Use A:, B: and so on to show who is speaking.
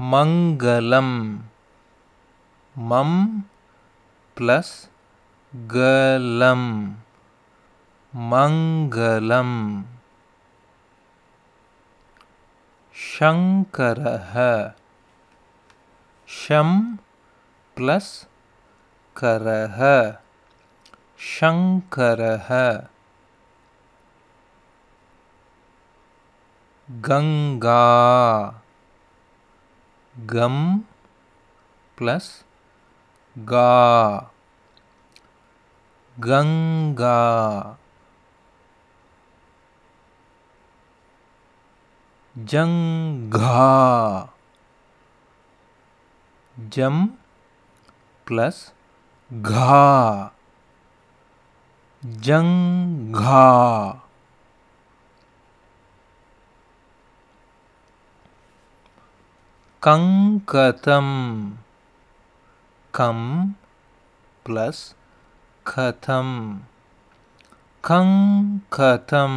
A: मंगलम। मम प्लस गलम। मंगलम। शङ्करः शं प्लस् करः। शङ्करः Ganga gum plus ga. Ganga. Janga, jam plus ga, janga. कंकतम कम प्लस खतम कंकतम